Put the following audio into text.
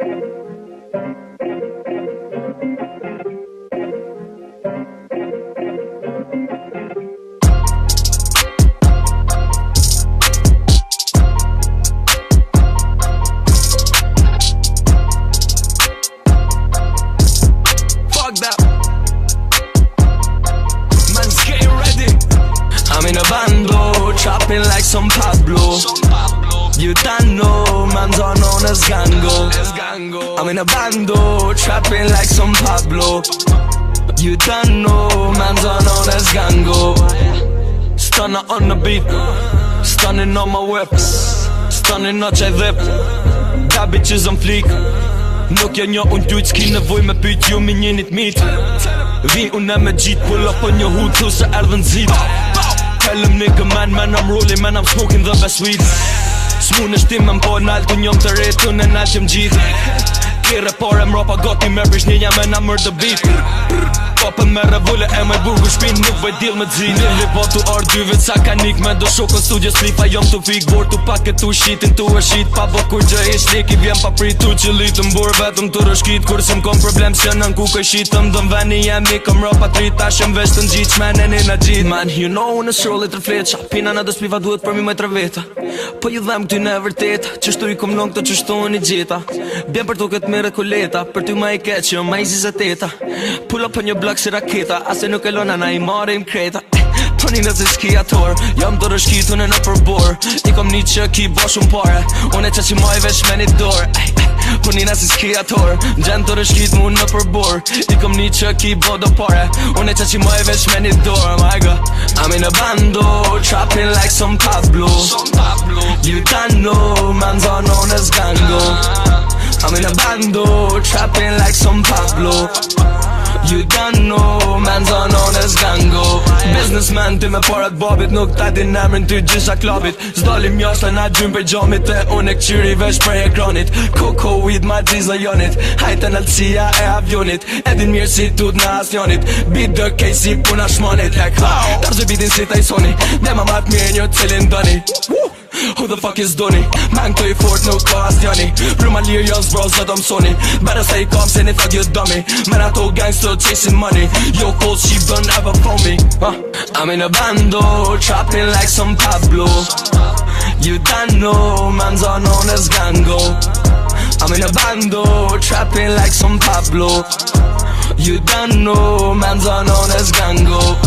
Man's getting ready. I'm in a bando, chopping like some Pablo. You don't know, man's all known as gango. I'm in a bando, trapping like some Pablo. You don't know, man's all known as gango. Stunner on the beat, stunning on my whips, stunning on my lip. That bitch is on fleek. Nuk janë njo unë dujtë s'ki nevoj me pyt ju mi njenit mit Vi unë e me gjitë pull up on një hud thu se erdhën zit Tell nigga man man I'm rolling man I'm smoking the best weed Shmu në shtim me po mbojnë Nalë të njëm të rritë Në nashim gjithë Kire pore më goti Me prish një një me në mërë të bitë kopën me revullë e me burgu shpin nuk vaj dil me dzin Një po tu orë dy vit sa ka nik me do shokën studio slipa jom tu pik Bor tu pak e tu shitin tu e shit pa bo kur gjë i shlik i vjen pa prit tu që litëm bur vetëm të rëshkit Kur si m'kom problem që nën ku ke shitëm dhe m'veni jem i kom ropa tri tashem vesh të ngjit shmen e nina gjit Man you know unë shrolli të rflet shapina në do spiva duhet për mi me tre veta Po ju dhem këty në vërtet qështu i kom nuk të qështu një gjeta Bjen për tu këtë mire koleta për ty ma i keqë jo ma i Pull up një blan plak si raketa Ase nuk e lona na i marim kreta eh, Tonin dhe ziski ator Jam do rëshki të në përbor I një që ki bo shumë Une që që maj vesh me një dor Tonin dhe ziski ator Gjen do rëshki të në përbor I një që ki bo do Une që që maj vesh me një dor My god I'm in a bando trappin' like some Pablo, some Pablo. You don't know Man's on known as gango I'm in a bando trappin' like some Pablo you don't know Man's on on as gango Businessman ty me parat babit Nuk ta din emrin ty gjisha klabit Zdalim jashtë na gjym për gjomit E unë e këqyri vesh për ekranit Coco with my diesel jonit Hajtë në lëtsia e avionit Edin mirë si tut në asionit Beat the case si puna shmonit Like how? Tarë zë bitin si taj soni Dhe ma matë mirë një cilin dëni Woo! Who the fuck is Donny? Man to afford no cost, Johnny Blue bros, that I'm Sony Better say calm, and if I dummy Man, I told gangster chasing money Yo, cold sheep don't ever phone me huh? I'm in a bando, trapping like some Pablo You don't know, man's unknown as Gango I'm in a bando, trapping like some Pablo You don't know, man's unknown as Gango